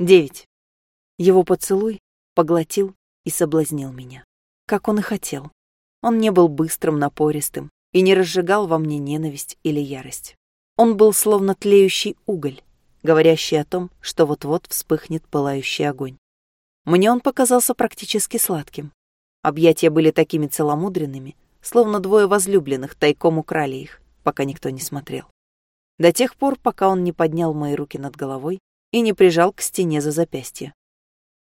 Девять. Его поцелуй поглотил и соблазнил меня. Как он и хотел. Он не был быстрым, напористым и не разжигал во мне ненависть или ярость. Он был словно тлеющий уголь, говорящий о том, что вот-вот вспыхнет пылающий огонь. Мне он показался практически сладким. Объятия были такими целомудренными, словно двое возлюбленных тайком украли их, пока никто не смотрел. До тех пор, пока он не поднял мои руки над головой и не прижал к стене за запястье.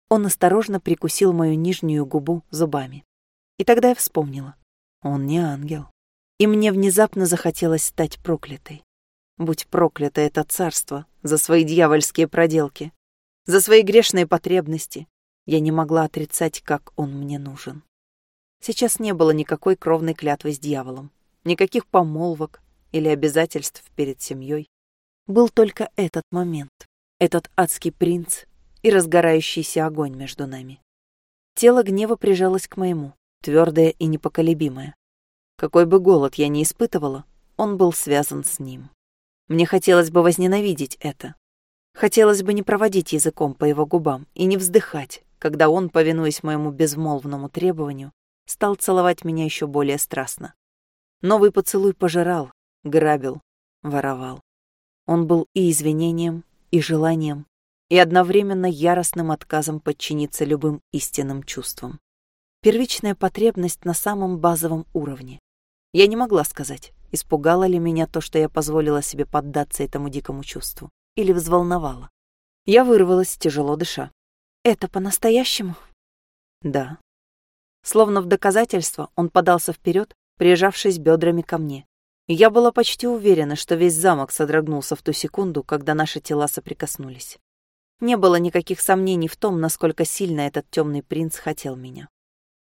Он осторожно прикусил мою нижнюю губу зубами. И тогда я вспомнила. Он не ангел. И мне внезапно захотелось стать проклятой. Будь проклято это царство за свои дьявольские проделки, за свои грешные потребности. Я не могла отрицать, как он мне нужен. Сейчас не было никакой кровной клятвы с дьяволом, никаких помолвок или обязательств перед семьей. Был только этот момент этот адский принц и разгорающийся огонь между нами. Тело гнева прижалось к моему, твердое и непоколебимое. Какой бы голод я ни испытывала, он был связан с ним. Мне хотелось бы возненавидеть это. Хотелось бы не проводить языком по его губам и не вздыхать, когда он, повинуясь моему безмолвному требованию, стал целовать меня еще более страстно. Новый поцелуй пожирал, грабил, воровал. Он был и извинением, и желанием, и одновременно яростным отказом подчиниться любым истинным чувствам. Первичная потребность на самом базовом уровне. Я не могла сказать, испугало ли меня то, что я позволила себе поддаться этому дикому чувству, или взволновало. Я вырвалась, тяжело дыша. «Это по-настоящему?» «Да». Словно в доказательство он подался вперед, прижавшись бедрами ко мне, я была почти уверена, что весь замок содрогнулся в ту секунду, когда наши тела соприкоснулись. Не было никаких сомнений в том, насколько сильно этот темный принц хотел меня.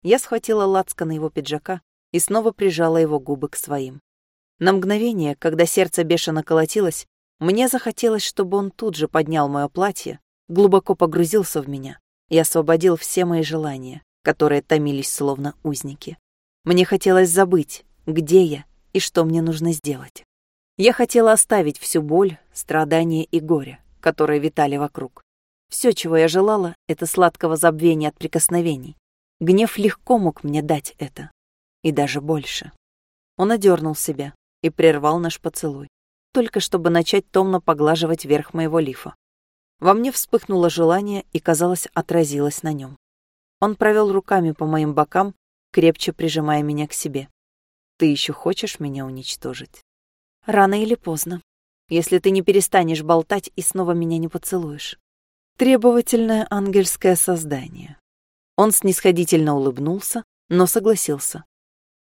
Я схватила лацко на его пиджака и снова прижала его губы к своим. На мгновение, когда сердце бешено колотилось, мне захотелось, чтобы он тут же поднял мое платье, глубоко погрузился в меня и освободил все мои желания, которые томились словно узники. Мне хотелось забыть, где я и что мне нужно сделать. Я хотела оставить всю боль, страдания и горе, которые витали вокруг. Все, чего я желала, это сладкого забвения от прикосновений. Гнев легко мог мне дать это. И даже больше. Он одернул себя и прервал наш поцелуй, только чтобы начать томно поглаживать верх моего лифа. Во мне вспыхнуло желание и, казалось, отразилось на нем. Он провел руками по моим бокам, крепче прижимая меня к себе. Ты еще хочешь меня уничтожить? Рано или поздно, если ты не перестанешь болтать и снова меня не поцелуешь. Требовательное ангельское создание. Он снисходительно улыбнулся, но согласился.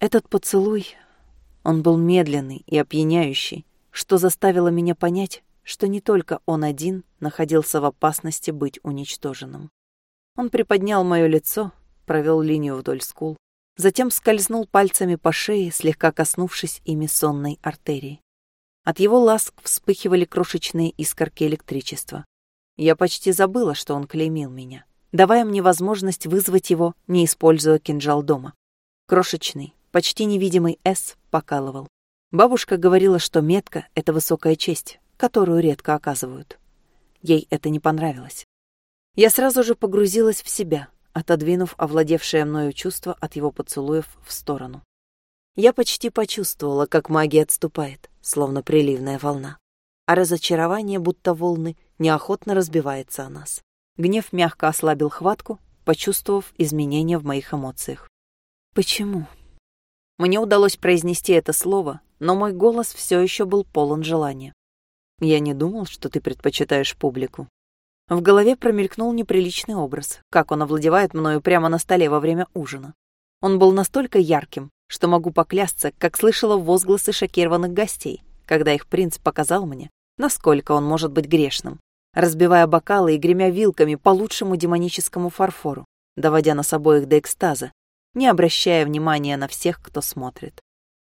Этот поцелуй, он был медленный и опьяняющий, что заставило меня понять, что не только он один находился в опасности быть уничтоженным. Он приподнял мое лицо, провел линию вдоль скул, затем скользнул пальцами по шее, слегка коснувшись ими сонной артерии. От его ласк вспыхивали крошечные искорки электричества. Я почти забыла, что он клеймил меня, давая мне возможность вызвать его, не используя кинжал дома. Крошечный, почти невидимый «С» покалывал. Бабушка говорила, что метка — это высокая честь, которую редко оказывают. Ей это не понравилось. Я сразу же погрузилась в себя, отодвинув овладевшее мною чувство от его поцелуев в сторону. Я почти почувствовала, как магия отступает, словно приливная волна. А разочарование, будто волны, неохотно разбивается о нас. Гнев мягко ослабил хватку, почувствовав изменения в моих эмоциях. «Почему?» Мне удалось произнести это слово, но мой голос все еще был полон желания. «Я не думал, что ты предпочитаешь публику», в голове промелькнул неприличный образ, как он овладевает мною прямо на столе во время ужина. Он был настолько ярким, что могу поклясться, как слышала возгласы шокированных гостей, когда их принц показал мне, насколько он может быть грешным, разбивая бокалы и гремя вилками по лучшему демоническому фарфору, доводя нас обоих до экстаза, не обращая внимания на всех, кто смотрит.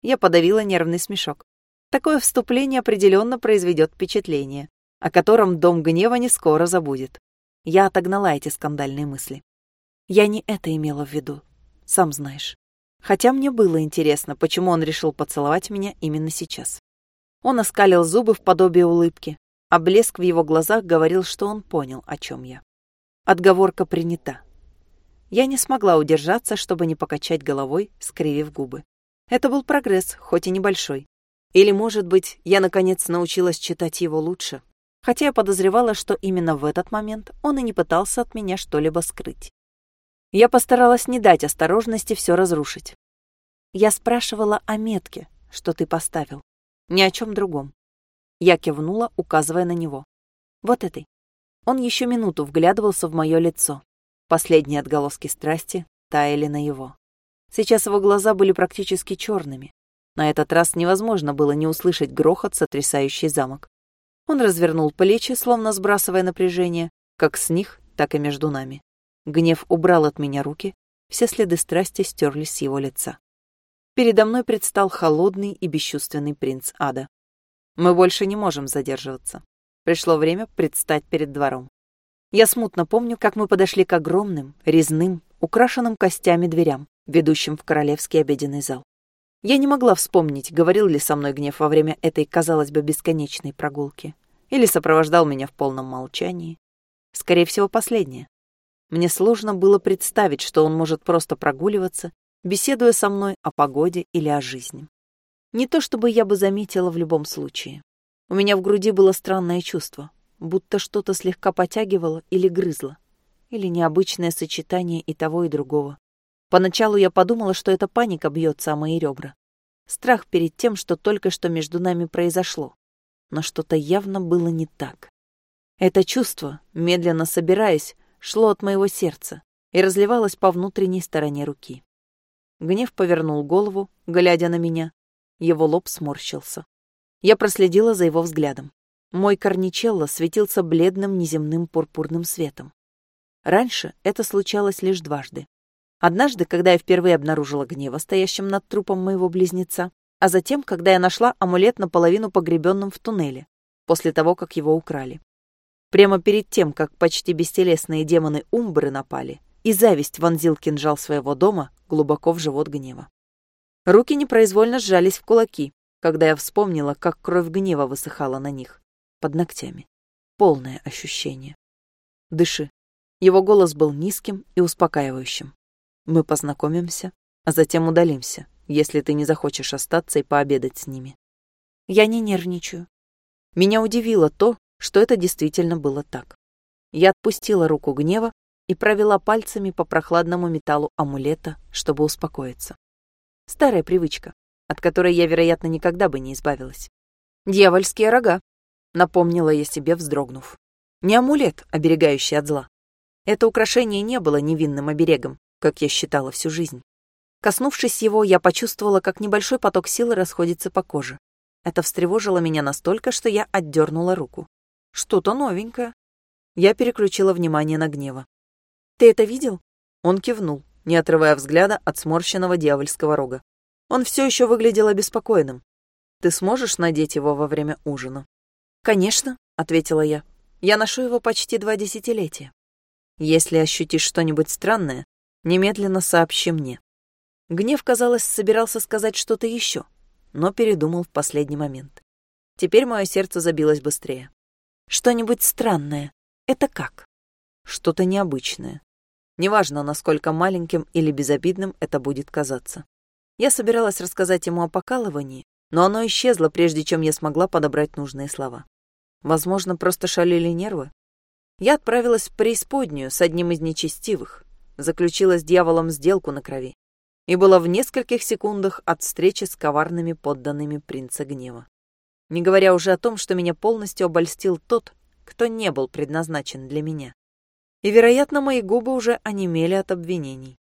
Я подавила нервный смешок. Такое вступление определенно произведет впечатление о котором Дом Гнева не скоро забудет. Я отогнала эти скандальные мысли. Я не это имела в виду, сам знаешь. Хотя мне было интересно, почему он решил поцеловать меня именно сейчас. Он оскалил зубы в подобие улыбки, а блеск в его глазах говорил, что он понял, о чем я. Отговорка принята. Я не смогла удержаться, чтобы не покачать головой, скривив губы. Это был прогресс, хоть и небольшой. Или, может быть, я наконец научилась читать его лучше, хотя я подозревала, что именно в этот момент он и не пытался от меня что-либо скрыть. Я постаралась не дать осторожности все разрушить. Я спрашивала о метке, что ты поставил, ни о чем другом. Я кивнула, указывая на него. Вот этой. Он еще минуту вглядывался в мое лицо. Последние отголоски страсти таяли на его. Сейчас его глаза были практически черными. На этот раз невозможно было не услышать грохот, сотрясающий замок. Он развернул плечи, словно сбрасывая напряжение, как с них, так и между нами. Гнев убрал от меня руки, все следы страсти стерлись с его лица. Передо мной предстал холодный и бесчувственный принц ада. Мы больше не можем задерживаться. Пришло время предстать перед двором. Я смутно помню, как мы подошли к огромным, резным, украшенным костями дверям, ведущим в королевский обеденный зал. Я не могла вспомнить, говорил ли со мной гнев во время этой, казалось бы, бесконечной прогулки, или сопровождал меня в полном молчании. Скорее всего, последнее. Мне сложно было представить, что он может просто прогуливаться, беседуя со мной о погоде или о жизни. Не то чтобы я бы заметила в любом случае. У меня в груди было странное чувство, будто что-то слегка потягивало или грызло, или необычное сочетание и того, и другого. Поначалу я подумала, что эта паника бьется о мои ребра. Страх перед тем, что только что между нами произошло. Но что-то явно было не так. Это чувство, медленно собираясь, шло от моего сердца и разливалось по внутренней стороне руки. Гнев повернул голову, глядя на меня. Его лоб сморщился. Я проследила за его взглядом. Мой корничелло светился бледным неземным пурпурным светом. Раньше это случалось лишь дважды. Однажды, когда я впервые обнаружила гнева, стоящим над трупом моего близнеца, а затем, когда я нашла амулет наполовину погребенным в туннеле, после того, как его украли. Прямо перед тем, как почти бестелесные демоны Умбры напали, и зависть вонзил кинжал своего дома глубоко в живот гнева. Руки непроизвольно сжались в кулаки, когда я вспомнила, как кровь гнева высыхала на них, под ногтями. Полное ощущение. Дыши. Его голос был низким и успокаивающим. Мы познакомимся, а затем удалимся, если ты не захочешь остаться и пообедать с ними. Я не нервничаю. Меня удивило то, что это действительно было так. Я отпустила руку гнева и провела пальцами по прохладному металлу амулета, чтобы успокоиться. Старая привычка, от которой я, вероятно, никогда бы не избавилась. «Дьявольские рога», — напомнила я себе, вздрогнув. Не амулет, оберегающий от зла. Это украшение не было невинным оберегом, как я считала всю жизнь. Коснувшись его, я почувствовала, как небольшой поток силы расходится по коже. Это встревожило меня настолько, что я отдернула руку. Что-то новенькое. Я переключила внимание на гнева. «Ты это видел?» Он кивнул, не отрывая взгляда от сморщенного дьявольского рога. Он все еще выглядел обеспокоенным. «Ты сможешь надеть его во время ужина?» «Конечно», — ответила я. «Я ношу его почти два десятилетия. Если ощутишь что-нибудь странное, Немедленно сообщи мне. Гнев, казалось, собирался сказать что-то еще, но передумал в последний момент. Теперь мое сердце забилось быстрее. Что-нибудь странное. Это как? Что-то необычное. Неважно, насколько маленьким или безобидным это будет казаться. Я собиралась рассказать ему о покалывании, но оно исчезло, прежде чем я смогла подобрать нужные слова. Возможно, просто шалили нервы. Я отправилась в преисподнюю с одним из нечестивых, заключила с дьяволом сделку на крови и была в нескольких секундах от встречи с коварными подданными принца гнева. Не говоря уже о том, что меня полностью обольстил тот, кто не был предназначен для меня. И, вероятно, мои губы уже онемели от обвинений.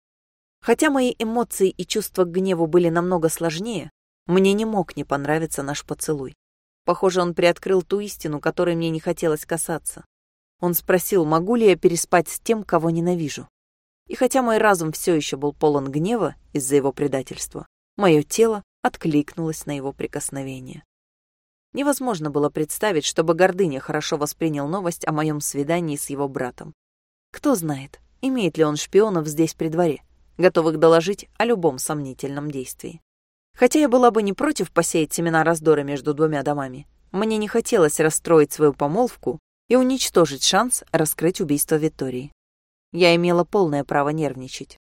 Хотя мои эмоции и чувства к гневу были намного сложнее, мне не мог не понравиться наш поцелуй. Похоже, он приоткрыл ту истину, которой мне не хотелось касаться. Он спросил, могу ли я переспать с тем, кого ненавижу. И хотя мой разум все еще был полон гнева из-за его предательства, мое тело откликнулось на его прикосновение. Невозможно было представить, чтобы Гордыня хорошо воспринял новость о моем свидании с его братом. Кто знает, имеет ли он шпионов здесь при дворе, готовых доложить о любом сомнительном действии. Хотя я была бы не против посеять семена раздора между двумя домами, Мне не хотелось расстроить свою помолвку и уничтожить шанс раскрыть убийство Виктории. Я имела полное право нервничать.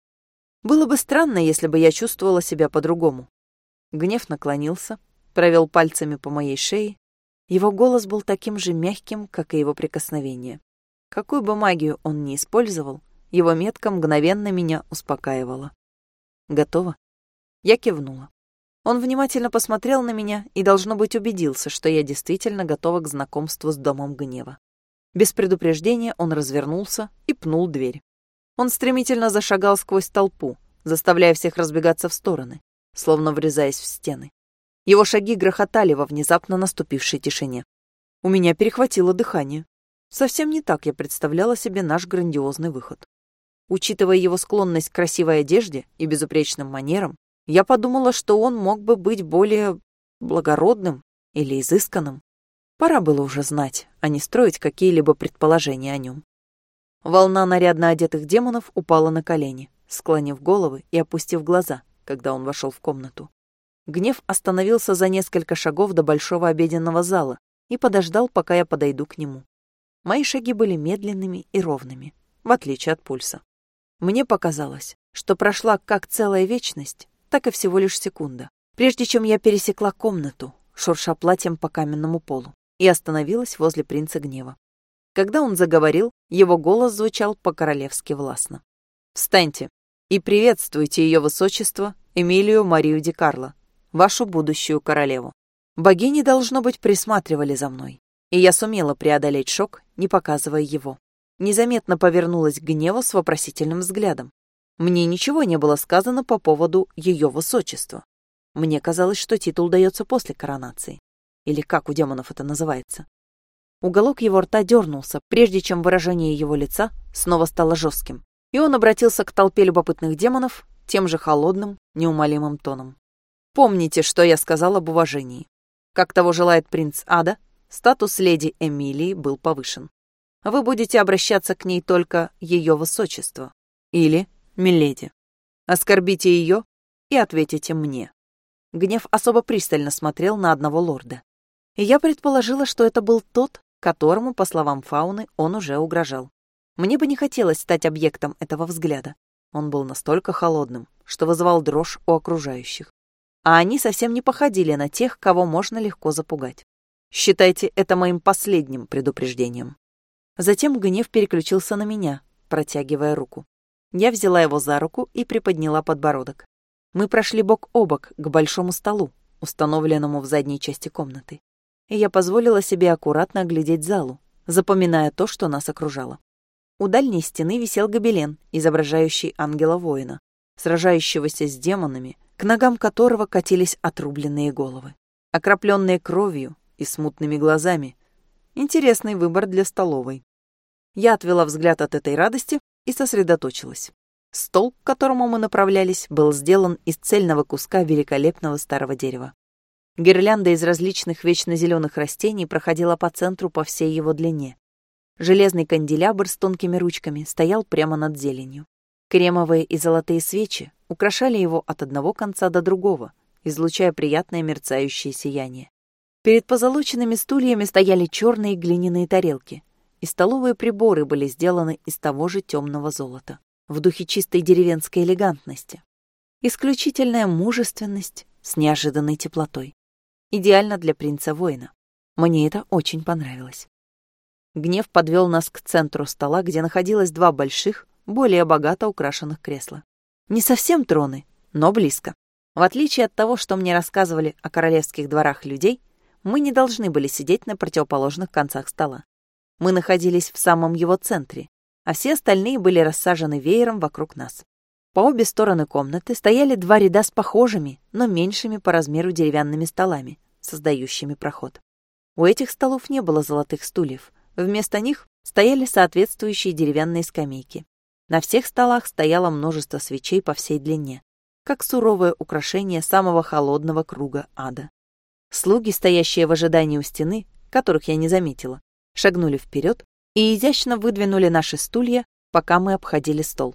Было бы странно, если бы я чувствовала себя по-другому. Гнев наклонился, провел пальцами по моей шее. Его голос был таким же мягким, как и его прикосновение. Какую бы магию он ни использовал, его метка мгновенно меня успокаивала. Готово? Я кивнула. Он внимательно посмотрел на меня и, должно быть, убедился, что я действительно готова к знакомству с Домом Гнева. Без предупреждения он развернулся и пнул дверь. Он стремительно зашагал сквозь толпу, заставляя всех разбегаться в стороны, словно врезаясь в стены. Его шаги грохотали во внезапно наступившей тишине. У меня перехватило дыхание. Совсем не так я представляла себе наш грандиозный выход. Учитывая его склонность к красивой одежде и безупречным манерам, я подумала, что он мог бы быть более благородным или изысканным. Пора было уже знать, а не строить какие-либо предположения о нем. Волна нарядно одетых демонов упала на колени, склонив головы и опустив глаза, когда он вошел в комнату. Гнев остановился за несколько шагов до большого обеденного зала и подождал, пока я подойду к нему. Мои шаги были медленными и ровными, в отличие от пульса. Мне показалось, что прошла как целая вечность, так и всего лишь секунда, прежде чем я пересекла комнату, шурша платьем по каменному полу, и остановилась возле принца гнева. Когда он заговорил, его голос звучал по-королевски властно. «Встаньте и приветствуйте ее высочество Эмилию Марию Ди Карло, вашу будущую королеву. Богини, должно быть, присматривали за мной, и я сумела преодолеть шок, не показывая его. Незаметно повернулась к гневу с вопросительным взглядом. Мне ничего не было сказано по поводу ее высочества. Мне казалось, что титул дается после коронации. Или как у демонов это называется. Уголок его рта дернулся, прежде чем выражение его лица снова стало жестким, и он обратился к толпе любопытных демонов тем же холодным, неумолимым тоном. «Помните, что я сказал об уважении. Как того желает принц Ада, статус леди Эмилии был повышен. Вы будете обращаться к ней только ее высочество. Или миледи. Оскорбите ее и ответите мне. Гнев особо пристально смотрел на одного лорда. И я предположила, что это был тот, которому, по словам Фауны, он уже угрожал. Мне бы не хотелось стать объектом этого взгляда. Он был настолько холодным, что вызывал дрожь у окружающих. А они совсем не походили на тех, кого можно легко запугать. Считайте это моим последним предупреждением. Затем гнев переключился на меня, протягивая руку. Я взяла его за руку и приподняла подбородок. Мы прошли бок о бок к большому столу, установленному в задней части комнаты. И я позволила себе аккуратно оглядеть залу, запоминая то, что нас окружало. У дальней стены висел гобелен, изображающий ангела-воина, сражающегося с демонами, к ногам которого катились отрубленные головы, окропленные кровью и смутными глазами. Интересный выбор для столовой. Я отвела взгляд от этой радости и сосредоточилась. Стол, к которому мы направлялись, был сделан из цельного куска великолепного старого дерева. Гирлянда из различных вечно зеленых растений проходила по центру по всей его длине. Железный канделябр с тонкими ручками стоял прямо над зеленью. Кремовые и золотые свечи украшали его от одного конца до другого, излучая приятное мерцающее сияние. Перед позолоченными стульями стояли черные глиняные тарелки, и столовые приборы были сделаны из того же темного золота, в духе чистой деревенской элегантности. Исключительная мужественность с неожиданной теплотой. Идеально для принца-воина. Мне это очень понравилось. Гнев подвел нас к центру стола, где находилось два больших, более богато украшенных кресла. Не совсем троны, но близко. В отличие от того, что мне рассказывали о королевских дворах людей, мы не должны были сидеть на противоположных концах стола. Мы находились в самом его центре, а все остальные были рассажены веером вокруг нас. По обе стороны комнаты стояли два ряда с похожими, но меньшими по размеру деревянными столами, создающими проход. У этих столов не было золотых стульев. Вместо них стояли соответствующие деревянные скамейки. На всех столах стояло множество свечей по всей длине, как суровое украшение самого холодного круга ада. Слуги, стоящие в ожидании у стены, которых я не заметила, шагнули вперед и изящно выдвинули наши стулья, пока мы обходили стол.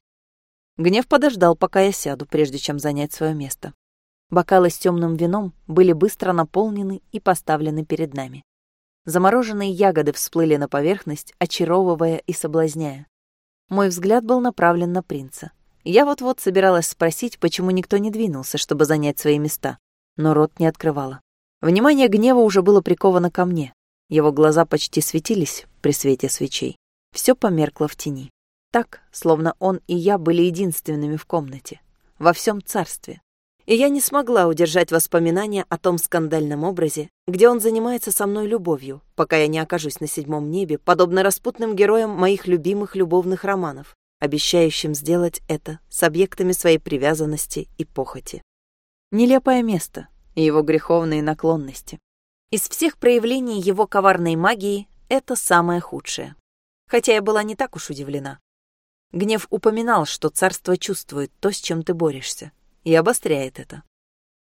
Гнев подождал, пока я сяду, прежде чем занять свое место. Бокалы с темным вином были быстро наполнены и поставлены перед нами. Замороженные ягоды всплыли на поверхность, очаровывая и соблазняя. Мой взгляд был направлен на принца. Я вот-вот собиралась спросить, почему никто не двинулся, чтобы занять свои места, но рот не открывала. Внимание гнева уже было приковано ко мне. Его глаза почти светились при свете свечей. Все померкло в тени. Так, словно он и я были единственными в комнате, во всем царстве. И я не смогла удержать воспоминания о том скандальном образе, где он занимается со мной любовью, пока я не окажусь на седьмом небе, подобно распутным героям моих любимых любовных романов, обещающим сделать это с объектами своей привязанности и похоти. Нелепое место и его греховные наклонности. Из всех проявлений его коварной магии это самое худшее. Хотя я была не так уж удивлена. Гнев упоминал, что царство чувствует то, с чем ты борешься, и обостряет это.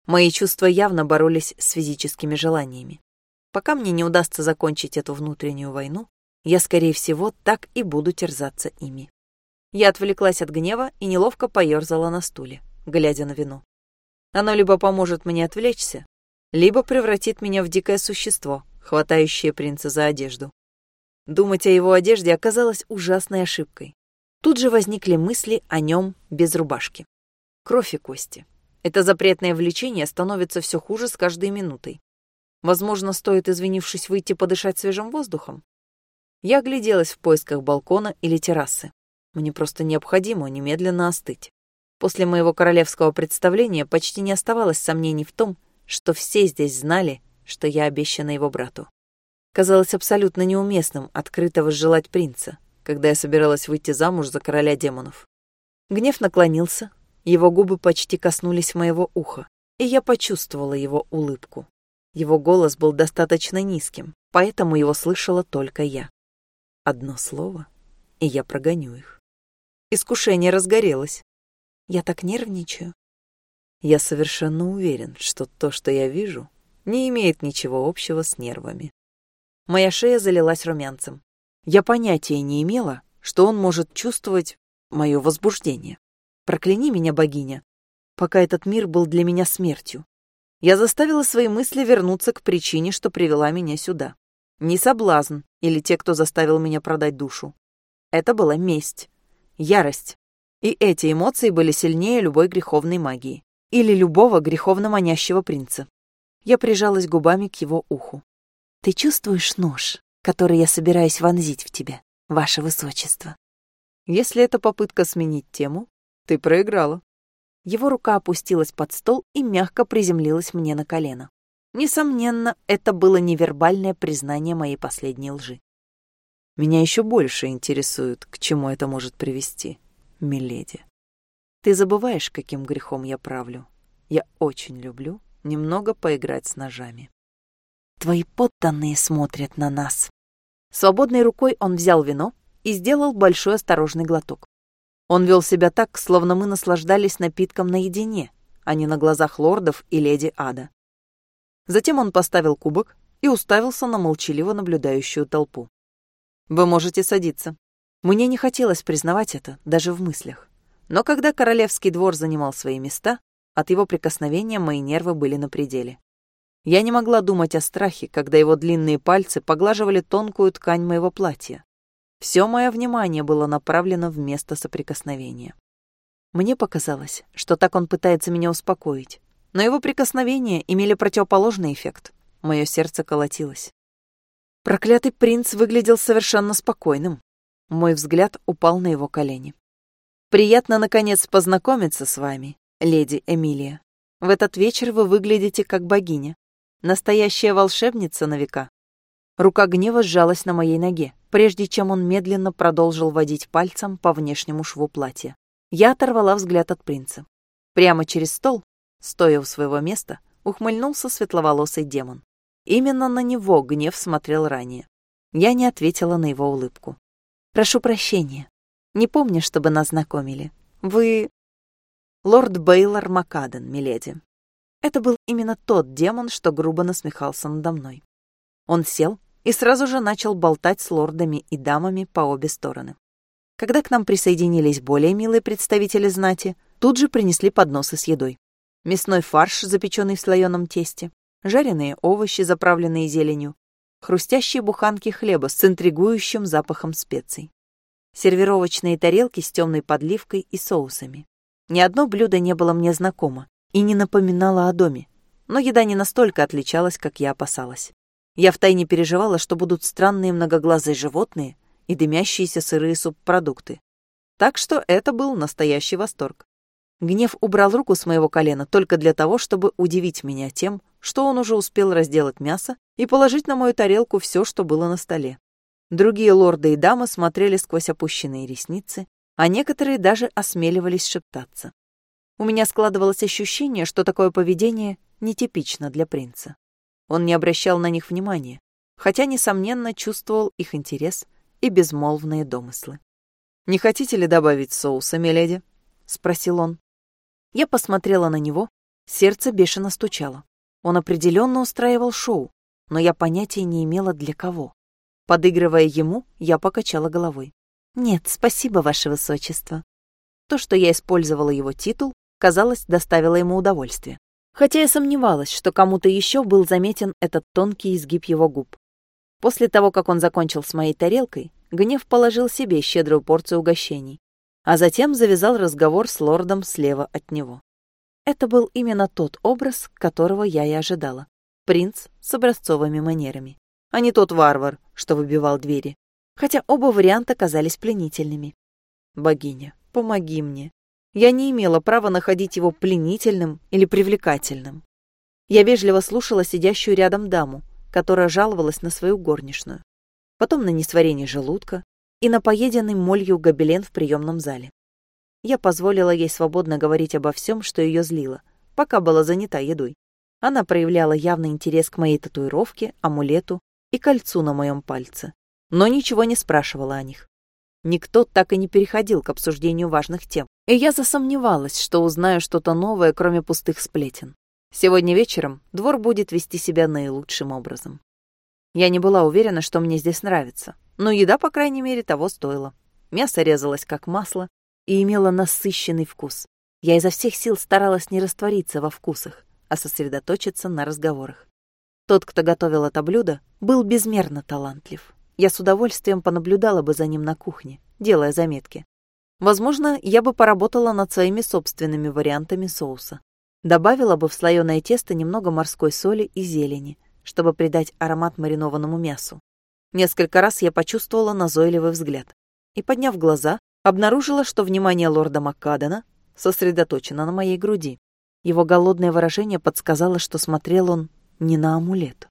Мои чувства явно боролись с физическими желаниями. Пока мне не удастся закончить эту внутреннюю войну, я, скорее всего, так и буду терзаться ими. Я отвлеклась от гнева и неловко поёрзала на стуле, глядя на вино. Оно либо поможет мне отвлечься, либо превратит меня в дикое существо, хватающее принца за одежду. Думать о его одежде оказалось ужасной ошибкой. Тут же возникли мысли о нем без рубашки. Кровь и кости. Это запретное влечение становится все хуже с каждой минутой. Возможно, стоит, извинившись, выйти подышать свежим воздухом. Я огляделась в поисках балкона или террасы. Мне просто необходимо немедленно остыть. После моего королевского представления почти не оставалось сомнений в том, что все здесь знали, что я обещана его брату. Казалось абсолютно неуместным открыто возжелать принца, когда я собиралась выйти замуж за короля демонов. Гнев наклонился, его губы почти коснулись моего уха, и я почувствовала его улыбку. Его голос был достаточно низким, поэтому его слышала только я. Одно слово, и я прогоню их. Искушение разгорелось. Я так нервничаю. Я совершенно уверен, что то, что я вижу, не имеет ничего общего с нервами. Моя шея залилась румянцем. Я понятия не имела, что он может чувствовать мое возбуждение. Прокляни меня, богиня, пока этот мир был для меня смертью. Я заставила свои мысли вернуться к причине, что привела меня сюда. Не соблазн или те, кто заставил меня продать душу. Это была месть ярость. И эти эмоции были сильнее любой греховной магии или любого греховно манящего принца. Я прижалась губами к его уху. «Ты чувствуешь нож, который я собираюсь вонзить в тебя, ваше высочество?» «Если это попытка сменить тему, ты проиграла». Его рука опустилась под стол и мягко приземлилась мне на колено. Несомненно, это было невербальное признание моей последней лжи. Меня еще больше интересует, к чему это может привести, миледи. Ты забываешь, каким грехом я правлю. Я очень люблю немного поиграть с ножами. Твои подданные смотрят на нас. Свободной рукой он взял вино и сделал большой осторожный глоток. Он вел себя так, словно мы наслаждались напитком наедине, а не на глазах лордов и леди Ада. Затем он поставил кубок и уставился на молчаливо наблюдающую толпу. Вы можете садиться. Мне не хотелось признавать это, даже в мыслях. Но когда королевский двор занимал свои места, от его прикосновения мои нервы были на пределе. Я не могла думать о страхе, когда его длинные пальцы поглаживали тонкую ткань моего платья. Все мое внимание было направлено в место соприкосновения. Мне показалось, что так он пытается меня успокоить, но его прикосновения имели противоположный эффект. Мое сердце колотилось. Проклятый принц выглядел совершенно спокойным. Мой взгляд упал на его колени. «Приятно, наконец, познакомиться с вами, леди Эмилия. В этот вечер вы выглядите как богиня. Настоящая волшебница на века». Рука гнева сжалась на моей ноге, прежде чем он медленно продолжил водить пальцем по внешнему шву платья. Я оторвала взгляд от принца. Прямо через стол, стоя у своего места, ухмыльнулся светловолосый демон. Именно на него гнев смотрел ранее. Я не ответила на его улыбку. «Прошу прощения. Не помню, чтобы нас знакомили. Вы...» «Лорд Бейлор Макаден, миледи». Это был именно тот демон, что грубо насмехался надо мной. Он сел и сразу же начал болтать с лордами и дамами по обе стороны. Когда к нам присоединились более милые представители знати, тут же принесли подносы с едой. Мясной фарш, запеченный в слоеном тесте, жареные овощи, заправленные зеленью, хрустящие буханки хлеба с интригующим запахом специй, сервировочные тарелки с темной подливкой и соусами. Ни одно блюдо не было мне знакомо и не напоминало о доме, но еда не настолько отличалась, как я опасалась. Я втайне переживала, что будут странные многоглазые животные и дымящиеся сырые субпродукты. Так что это был настоящий восторг. Гнев убрал руку с моего колена только для того, чтобы удивить меня тем, что он уже успел разделать мясо и положить на мою тарелку все, что было на столе. Другие лорды и дамы смотрели сквозь опущенные ресницы, а некоторые даже осмеливались шептаться. У меня складывалось ощущение, что такое поведение нетипично для принца. Он не обращал на них внимания, хотя, несомненно, чувствовал их интерес и безмолвные домыслы. «Не хотите ли добавить соуса, миледи?» — спросил он. Я посмотрела на него, сердце бешено стучало. Он определенно устраивал шоу, но я понятия не имела для кого. Подыгрывая ему, я покачала головой. «Нет, спасибо, ваше высочество». То, что я использовала его титул, казалось, доставило ему удовольствие. Хотя я сомневалась, что кому-то еще был заметен этот тонкий изгиб его губ. После того, как он закончил с моей тарелкой, Гнев положил себе щедрую порцию угощений, а затем завязал разговор с лордом слева от него. Это был именно тот образ, которого я и ожидала. Принц с образцовыми манерами, а не тот варвар, что выбивал двери. Хотя оба варианта казались пленительными. Богиня, помоги мне. Я не имела права находить его пленительным или привлекательным. Я вежливо слушала сидящую рядом даму, которая жаловалась на свою горничную. Потом на несварение желудка, и на поеденный молью гобелен в приемном зале. Я позволила ей свободно говорить обо всем, что ее злило, пока была занята едой. Она проявляла явный интерес к моей татуировке, амулету и кольцу на моем пальце, но ничего не спрашивала о них. Никто так и не переходил к обсуждению важных тем, и я засомневалась, что узнаю что-то новое, кроме пустых сплетен. Сегодня вечером двор будет вести себя наилучшим образом. Я не была уверена, что мне здесь нравится, но еда, по крайней мере, того стоила. Мясо резалось как масло и имело насыщенный вкус. Я изо всех сил старалась не раствориться во вкусах, а сосредоточиться на разговорах. Тот, кто готовил это блюдо, был безмерно талантлив. Я с удовольствием понаблюдала бы за ним на кухне, делая заметки. Возможно, я бы поработала над своими собственными вариантами соуса. Добавила бы в слоеное тесто немного морской соли и зелени, чтобы придать аромат маринованному мясу. Несколько раз я почувствовала назойливый взгляд и, подняв глаза, обнаружила, что внимание лорда Маккадена сосредоточено на моей груди. Его голодное выражение подсказало, что смотрел он не на амулет.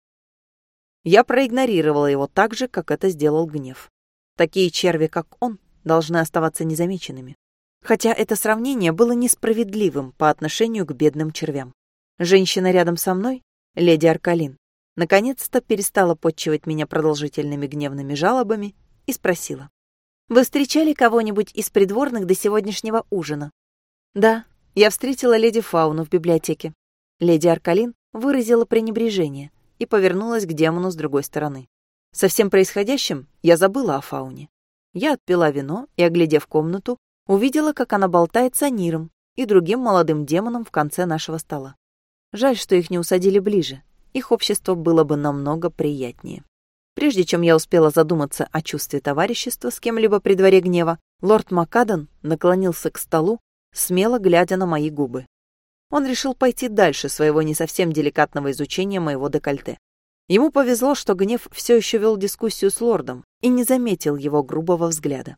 Я проигнорировала его так же, как это сделал гнев. Такие черви, как он, должны оставаться незамеченными. Хотя это сравнение было несправедливым по отношению к бедным червям. Женщина рядом со мной, леди Аркалин, наконец-то перестала подчивать меня продолжительными гневными жалобами и спросила. «Вы встречали кого-нибудь из придворных до сегодняшнего ужина?» «Да, я встретила леди Фауну в библиотеке». Леди Аркалин выразила пренебрежение и повернулась к демону с другой стороны. Со всем происходящим я забыла о Фауне. Я отпила вино и, оглядев комнату, увидела, как она болтает с Аниром и другим молодым демоном в конце нашего стола. Жаль, что их не усадили ближе, их общество было бы намного приятнее. Прежде чем я успела задуматься о чувстве товарищества с кем-либо при дворе гнева, лорд Макадон наклонился к столу, смело глядя на мои губы. Он решил пойти дальше своего не совсем деликатного изучения моего декольте. Ему повезло, что гнев все еще вел дискуссию с лордом и не заметил его грубого взгляда.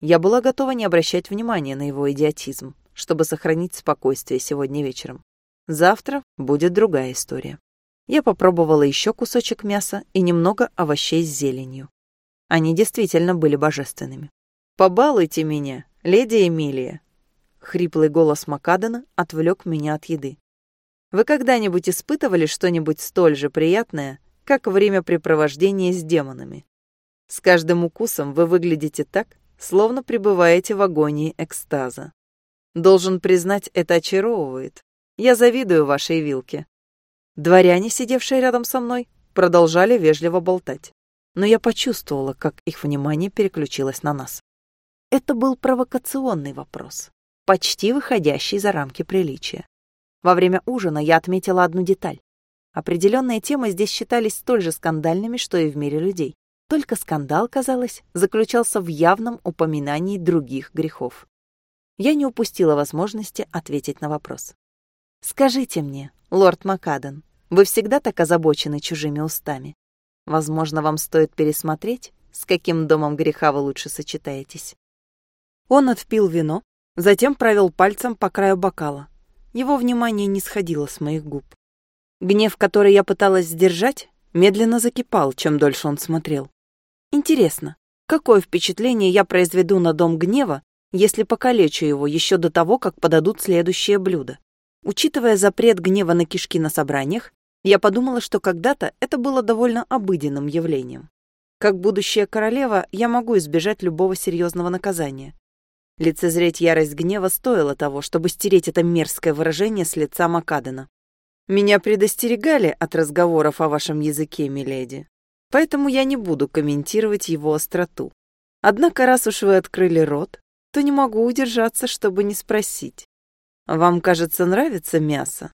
Я была готова не обращать внимания на его идиотизм, чтобы сохранить спокойствие сегодня вечером. Завтра будет другая история. Я попробовала еще кусочек мяса и немного овощей с зеленью. Они действительно были божественными. «Побалуйте меня, леди Эмилия!» Хриплый голос Макадена отвлек меня от еды. «Вы когда-нибудь испытывали что-нибудь столь же приятное, как времяпрепровождение с демонами? С каждым укусом вы выглядите так, словно пребываете в агонии экстаза. Должен признать, это очаровывает. Я завидую вашей вилке. Дворяне, сидевшие рядом со мной, продолжали вежливо болтать, но я почувствовала, как их внимание переключилось на нас. Это был провокационный вопрос, почти выходящий за рамки приличия. Во время ужина я отметила одну деталь. Определенные темы здесь считались столь же скандальными, что и в мире людей. Только скандал, казалось, заключался в явном упоминании других грехов. Я не упустила возможности ответить на вопрос. «Скажите мне, лорд Макаден, вы всегда так озабочены чужими устами? Возможно, вам стоит пересмотреть, с каким домом греха вы лучше сочетаетесь?» Он отпил вино, затем провел пальцем по краю бокала. Его внимание не сходило с моих губ. Гнев, который я пыталась сдержать, медленно закипал, чем дольше он смотрел. Интересно, какое впечатление я произведу на дом гнева, если покалечу его еще до того, как подадут следующее блюдо? Учитывая запрет гнева на кишки на собраниях, я подумала, что когда-то это было довольно обыденным явлением. Как будущая королева, я могу избежать любого серьезного наказания. Лицезреть ярость гнева стоило того, чтобы стереть это мерзкое выражение с лица Макадена. Меня предостерегали от разговоров о вашем языке, миледи, поэтому я не буду комментировать его остроту. Однако, раз уж вы открыли рот, то не могу удержаться, чтобы не спросить. Вам, кажется, нравится мясо?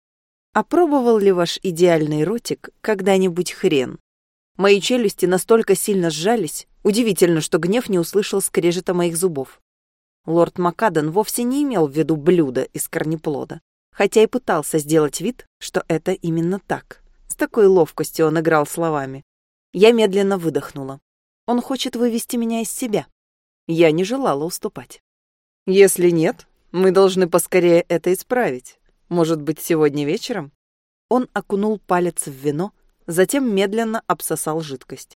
А пробовал ли ваш идеальный ротик когда-нибудь хрен? Мои челюсти настолько сильно сжались, удивительно, что гнев не услышал скрежета моих зубов. Лорд Макаден вовсе не имел в виду блюдо из корнеплода хотя и пытался сделать вид, что это именно так. С такой ловкостью он играл словами. Я медленно выдохнула. Он хочет вывести меня из себя. Я не желала уступать. Если нет, мы должны поскорее это исправить. Может быть, сегодня вечером? Он окунул палец в вино, затем медленно обсосал жидкость.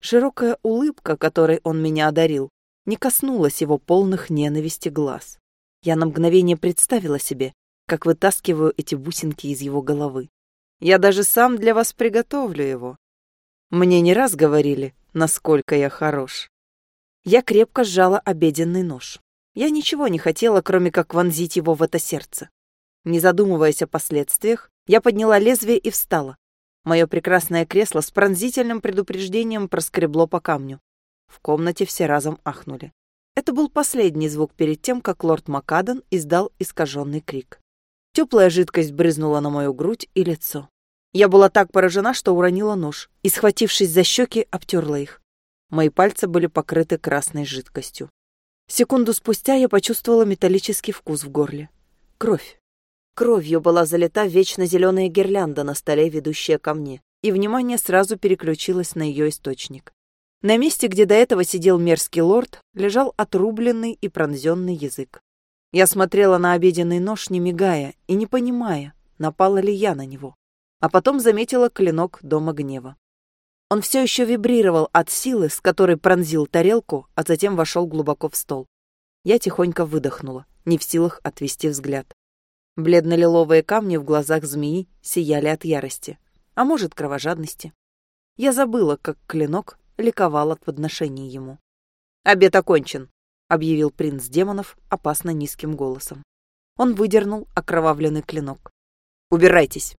Широкая улыбка, которой он меня одарил, не коснулась его полных ненависти глаз. Я на мгновение представила себе, как вытаскиваю эти бусинки из его головы. Я даже сам для вас приготовлю его. Мне не раз говорили, насколько я хорош. Я крепко сжала обеденный нож. Я ничего не хотела, кроме как вонзить его в это сердце. Не задумываясь о последствиях, я подняла лезвие и встала. Мое прекрасное кресло с пронзительным предупреждением проскребло по камню. В комнате все разом ахнули. Это был последний звук перед тем, как лорд Макаден издал искаженный крик. Теплая жидкость брызнула на мою грудь и лицо. Я была так поражена, что уронила нож и, схватившись за щеки, обтерла их. Мои пальцы были покрыты красной жидкостью. Секунду спустя я почувствовала металлический вкус в горле. Кровь. Кровью была залита вечно зеленая гирлянда на столе, ведущая ко мне, и внимание сразу переключилось на ее источник. На месте, где до этого сидел мерзкий лорд, лежал отрубленный и пронзенный язык. Я смотрела на обеденный нож, не мигая и не понимая, напала ли я на него. А потом заметила клинок дома гнева. Он все еще вибрировал от силы, с которой пронзил тарелку, а затем вошел глубоко в стол. Я тихонько выдохнула, не в силах отвести взгляд. Бледно-лиловые камни в глазах змеи сияли от ярости, а может, кровожадности. Я забыла, как клинок ликовал от подношения ему. «Обед окончен», объявил принц демонов опасно низким голосом. Он выдернул окровавленный клинок. «Убирайтесь!»